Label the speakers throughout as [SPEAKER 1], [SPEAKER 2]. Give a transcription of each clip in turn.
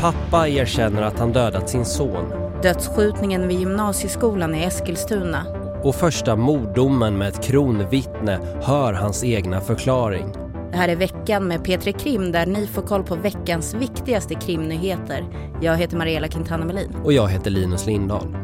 [SPEAKER 1] Pappa erkänner att han dödat sin son.
[SPEAKER 2] Dödsskjutningen vid gymnasieskolan i Eskilstuna.
[SPEAKER 1] Och första morddomen med ett kronvittne hör hans egna förklaring.
[SPEAKER 2] Det här är veckan med Petri Krim där ni får koll på veckans viktigaste krimnyheter. Jag heter Mariella Quintana Melin.
[SPEAKER 1] Och jag heter Linus Lindahl.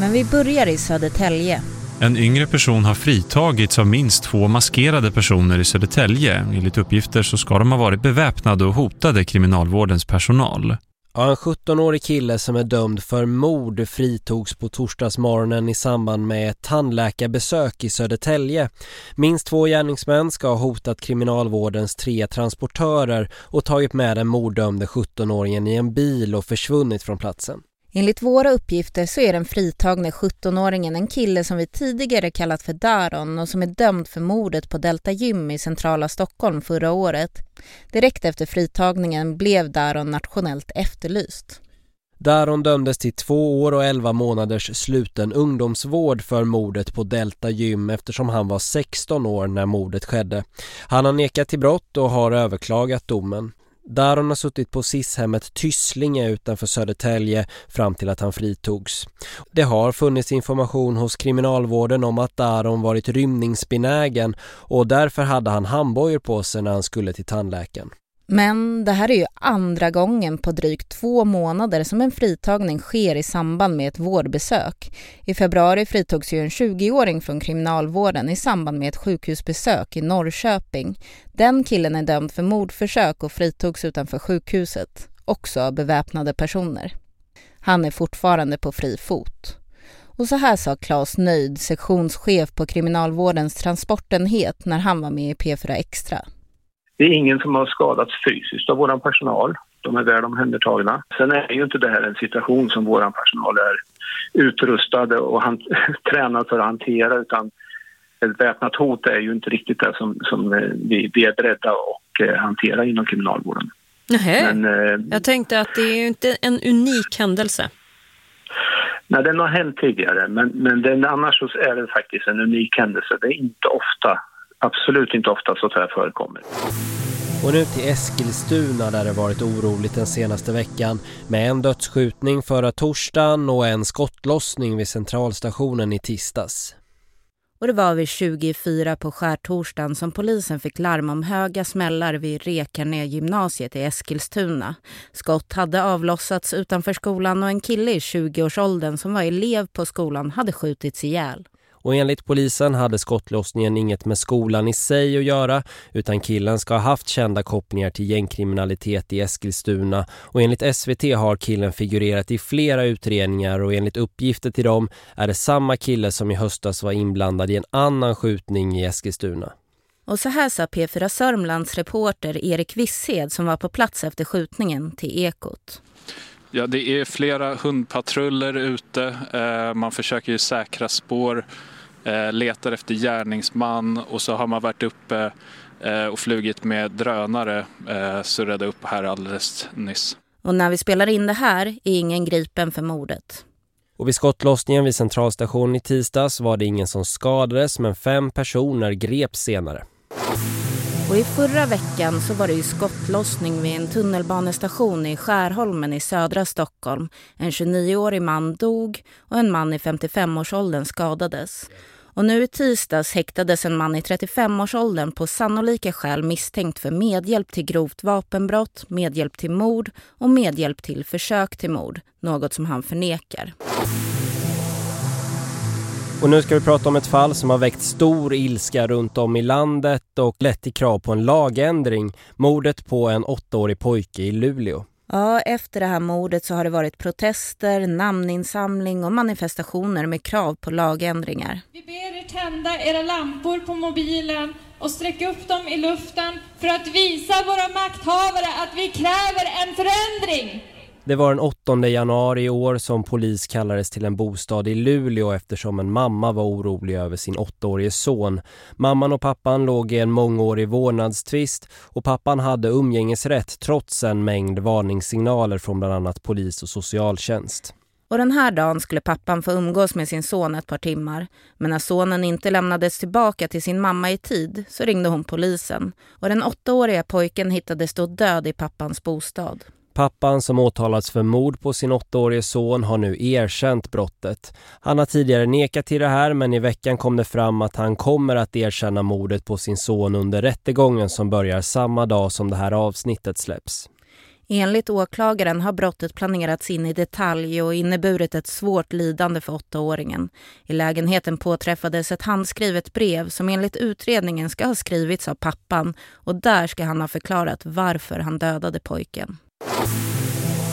[SPEAKER 2] Men vi börjar i Södertälje.
[SPEAKER 3] En yngre person har fritagits av minst två maskerade personer i Södertälje. Enligt uppgifter så ska de ha varit beväpnade och hotade kriminalvårdens personal.
[SPEAKER 1] Ja, en 17-årig kille som är dömd för mord fritogs på torsdagsmorgonen i samband med ett tandläkarbesök i Södertälje. Minst två gärningsmän ska ha hotat kriminalvårdens tre transportörer och tagit med den morddömde 17-åringen i en bil och försvunnit från platsen.
[SPEAKER 2] Enligt våra uppgifter så är den fritagne 17-åringen en kille som vi tidigare kallat för Daron och som är dömd för mordet på Delta Gym i centrala Stockholm förra året. Direkt efter fritagningen blev Daron nationellt efterlyst.
[SPEAKER 1] Daron dömdes till två år och elva månaders sluten ungdomsvård för mordet på Delta Gym eftersom han var 16 år när mordet skedde. Han har nekat till brott och har överklagat domen. Daron har suttit på SIS-hemmet Tysslinge utanför Södertälje fram till att han fritogs. Det har funnits information hos kriminalvården om att Daron varit rymningsbenägen och därför hade han handbojor på sig när han skulle till tandläkaren.
[SPEAKER 2] Men det här är ju andra gången på drygt två månader som en fritagning sker i samband med ett vårdbesök. I februari fritogs ju en 20-åring från kriminalvården i samband med ett sjukhusbesök i Norrköping. Den killen är dömd för mordförsök och fritogs utanför sjukhuset, också av beväpnade personer. Han är fortfarande på fri fot. Och så här sa Claes Nöjd, sektionschef på kriminalvårdens transportenhet när han var med i P4 Extra.
[SPEAKER 4] Det är ingen som har skadats fysiskt av vår personal. De är väl omhändertagna. Sen är ju inte det här en situation som vår personal är utrustade och tränad för att hantera utan ett väpnat hot är ju inte riktigt det som, som vi, vi är beredda att eh, hantera inom kriminalvården.
[SPEAKER 5] Nähä. Men, eh, Jag tänkte att det är ju inte en unik händelse.
[SPEAKER 4] Nej, den har hänt tidigare, men, men den, annars så är det faktiskt en unik händelse. Det är inte ofta absolut inte ofta så här förekommer.
[SPEAKER 1] Och nu till Eskilstuna där det varit oroligt den senaste veckan med en dödsskjutning förra torsdagen och en skottlossning vid centralstationen i tisdags.
[SPEAKER 2] Och det var vid 24 på skärtorsdagen som polisen fick larm om höga smällar vid Rekarne gymnasiet i Eskilstuna. Skott hade avlossats utanför skolan och en kille i 20-årsåldern som var elev på skolan hade skjutits ihjäl.
[SPEAKER 1] Och enligt polisen hade skottlossningen inget med skolan i sig att göra utan killen ska ha haft kända kopplingar till gängkriminalitet i Eskilstuna och enligt SVT har killen figurerat i flera utredningar och enligt uppgifter till dem är det samma kille som i höstas var inblandad i en annan skjutning i Eskilstuna.
[SPEAKER 2] Och så här sa P4 Sörmlands reporter Erik Visshed som var på plats efter skjutningen till Ekot.
[SPEAKER 6] Ja, det är flera hundpatruller ute. Eh, man försöker ju säkra spår, eh, letar efter gärningsman och så har man varit uppe eh, och flugit med drönare, surrade upp här alldeles nyss.
[SPEAKER 2] Och när vi spelar in det här är ingen gripen för mordet.
[SPEAKER 1] Och vid skottlossningen vid centralstationen i tisdags var det ingen som skadades men fem personer greps senare.
[SPEAKER 2] Och i förra veckan så var det ju skottlossning vid en tunnelbanestation i Skärholmen i södra Stockholm. En 29-årig man dog och en man i 55-årsåldern skadades. Och nu i tisdags häktades en man i 35-årsåldern på sannolika skäl misstänkt för medhjälp till grovt vapenbrott, medhjälp till mord och medhjälp till försök till mord, något som han förnekar.
[SPEAKER 1] Och nu ska vi prata om ett fall som har väckt stor ilska runt om i landet och lett till krav på en lagändring. Mordet på en åttaårig pojke i Luleå.
[SPEAKER 2] Ja, efter det här mordet så har det varit protester, namninsamling och manifestationer med krav på lagändringar.
[SPEAKER 7] Vi ber er tända era lampor på mobilen och sträcka upp dem i luften för att visa våra makthavare att vi kräver en förändring.
[SPEAKER 1] Det var den 8 januari i år som polis kallades till en bostad i Luleå eftersom en mamma var orolig över sin åttaårige son. Mamman och pappan låg i en mångårig vårdnadstvist och pappan hade umgängesrätt trots en mängd varningssignaler från bland annat polis och socialtjänst.
[SPEAKER 2] Och den här dagen skulle pappan få umgås med sin son ett par timmar. Men när sonen inte lämnades tillbaka till sin mamma i tid så ringde hon polisen. Och den åttaåriga pojken hittades då död i pappans bostad.
[SPEAKER 1] Pappan som åtalats för mord på sin åttaårige son har nu erkänt brottet. Han har tidigare nekat till det här men i veckan kom det fram att han kommer att erkänna mordet på sin son under rättegången som börjar samma dag som det här avsnittet släpps.
[SPEAKER 2] Enligt åklagaren har brottet planerats in i detalj och inneburit ett svårt lidande för åttaåringen. I lägenheten påträffades ett handskrivet brev som enligt utredningen ska ha skrivits av pappan och där ska han ha förklarat varför han dödade pojken.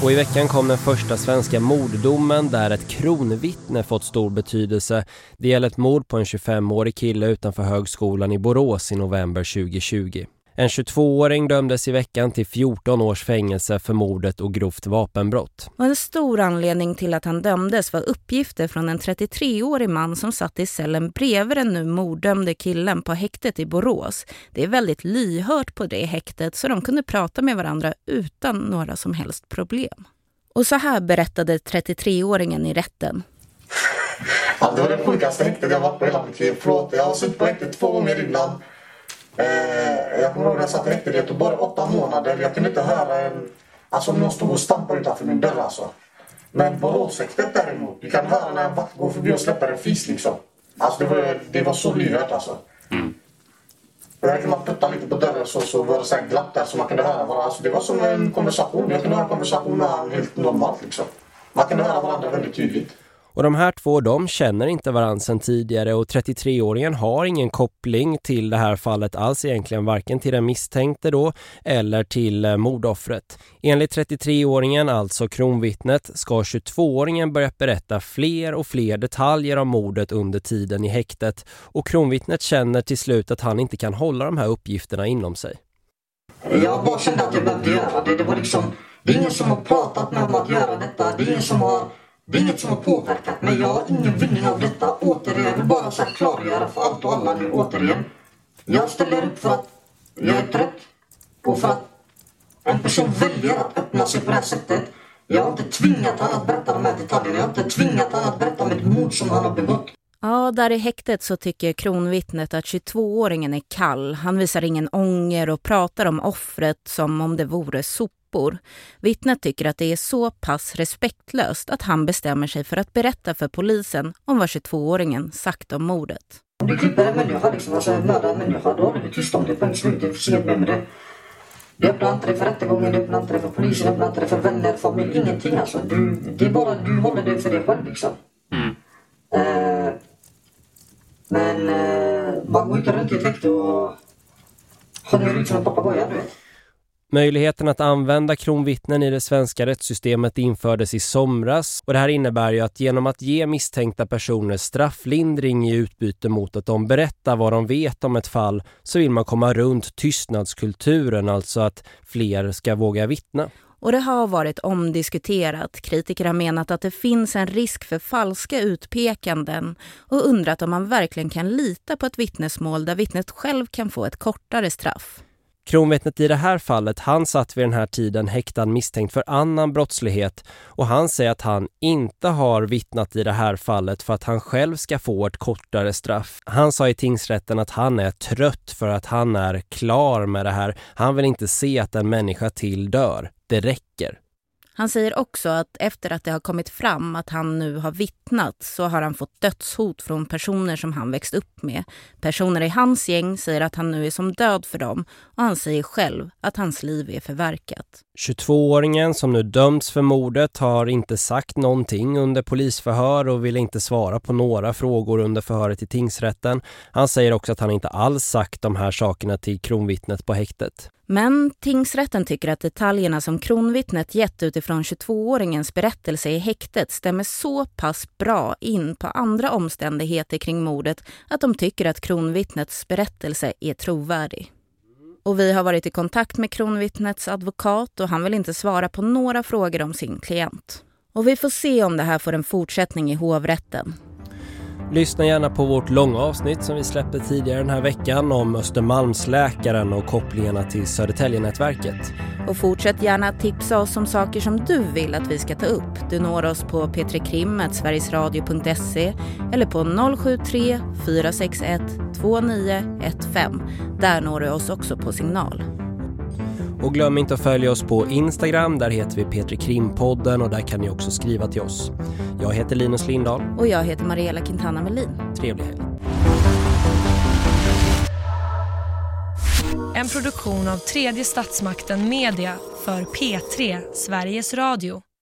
[SPEAKER 1] Och i veckan kom den första svenska morddomen där ett kronvittne fått stor betydelse. Det gäller ett mord på en 25-årig kille utanför högskolan i Borås i november 2020. En 22-åring dömdes i veckan till 14 års fängelse för mordet och grovt vapenbrott.
[SPEAKER 2] Och en stor anledning till att han dömdes var uppgifter från en 33-årig man som satt i cellen bredvid den nu morddömde killen på häktet i Borås. Det är väldigt lyhört på det häktet så de kunde prata med varandra utan några som helst problem. Och så här berättade 33-åringen i rätten.
[SPEAKER 8] Ja, det var det sjukaste häktet jag varit på hela mitt liv. Förlåt, jag har suttit på häktet två gånger innan. Eh, jag kommer ihåg när jag satt i häktet i Göteborg åtta månader. Jag kunde inte höra en, alltså någon stod och stampade utanför min dörr alltså. Men Boråshäktet däremot, du kan höra när en vakt går förbi och släpper en fis liksom. Alltså det var, det var så lyhört alltså. Mm. Där kunde man putta lite på dörren så, så var det så här glatt där så man kunde höra varandra. Alltså det var som en konversation. Jag kunde höra en konversation med honom helt normalt liksom. Man kunde höra varandra väldigt tydligt.
[SPEAKER 1] Och de här två, de känner inte varandra sedan tidigare och 33-åringen har ingen koppling till det här fallet alls egentligen, varken till den misstänkte då eller till eh, mordoffret. Enligt 33-åringen, alltså kronvittnet, ska 22-åringen börja berätta fler och fler detaljer om mordet under tiden i häktet och kronvittnet känner till slut att han inte kan hålla de här uppgifterna inom sig.
[SPEAKER 8] Jag bara kände att jag behövde göra det. Det var liksom, det är ingen som har pratat med mig om att göra detta. Det är ingen som har det är inget som har påverkat mig. Jag har ingen vinning av detta. Återigen, jag vill bara så klargöra för allt och alla nu återigen. Jag ställer upp för att jag är trött och för att en person väljer att öppna sig på det här sättet. Jag har inte tvingat honom att berätta de här detaljerna. Jag har inte tvingat honom att berätta om ett mord som han har begått.
[SPEAKER 2] Ja, där i häktet så tycker kronvittnet att 22-åringen är kall. Han visar ingen ånger och pratar om offret som om det vore sop pappor. Vittnet tycker att det är så pass respektlöst att han bestämmer sig för att berätta för polisen om vad 22-åringen sagt om mordet.
[SPEAKER 8] Du klipper en människa, liksom, alltså en mördad människa, då håller du tyst om det. Punkt slut. Det är för sent med det. Det öppnar inte det för rättegången, det öppnar inte för polisen, det öppnar inte för vänner, familj, ingenting alltså. Du, det är bara du håller det för dig själv liksom. Mm. Uh, men eh, man går inte runt i ett häkte och håller ut som en papegoja, du vet.
[SPEAKER 1] Möjligheten att använda kronvittnen i det svenska rättssystemet infördes i somras och det här innebär ju att genom att ge misstänkta personer strafflindring i utbyte mot att de berättar vad de vet om ett fall så vill man komma runt tystnadskulturen, alltså att fler ska våga vittna.
[SPEAKER 2] Och det har varit omdiskuterat. Kritiker har menat att det finns en risk för falska utpekanden och undrat om man verkligen kan lita på ett vittnesmål där vittnet själv kan få ett kortare straff.
[SPEAKER 1] Kronvittnet i det här fallet, han satt vid den här tiden häktad misstänkt för annan brottslighet och han säger att han inte har vittnat i det här fallet för att han själv ska få ett kortare straff. Han sa i tingsrätten att han är trött för att han är klar med det här. Han vill inte se att en människa till dör. Det räcker.
[SPEAKER 2] Han säger också att efter att det har kommit fram att han nu har vittnat så har han fått dödshot från personer som han växt upp med. Personer i hans gäng säger att han nu är som död för dem och han säger själv att hans liv är förverkat.
[SPEAKER 1] 22-åringen som nu dömts för mordet har inte sagt någonting under polisförhör och vill inte svara på några frågor under förhöret i tingsrätten. Han säger också att han inte alls sagt de här sakerna till kronvittnet på häktet.
[SPEAKER 2] Men tingsrätten tycker att detaljerna som kronvittnet gett utifrån 22-åringens berättelse i häktet stämmer så pass bra in på andra omständigheter kring mordet att de tycker att kronvittnets berättelse är trovärdig. Och vi har varit i kontakt med kronvittnets advokat och han vill inte svara på några frågor om sin klient. Och vi får se om det här får en fortsättning i hovrätten.
[SPEAKER 1] Lyssna gärna på vårt långa avsnitt som vi släppte tidigare den här veckan om Östermalmsläkaren och kopplingarna till Södertäljenätverket.
[SPEAKER 2] Och fortsätt gärna tipsa oss om saker som du vill att vi ska ta upp. Du når oss på p3krim.sverigesradio.se eller på 073 461 2915. Där når du oss också på signal.
[SPEAKER 1] Och glöm inte att följa oss på Instagram, där heter vi Petri Krimpodden och där kan ni också skriva till oss. Jag heter Linus Lindahl.
[SPEAKER 2] Och jag heter Mariella Quintana Melin.
[SPEAKER 1] Trevlig helg.
[SPEAKER 9] En produktion av tredje statsmakten Media för P3, Sveriges Radio.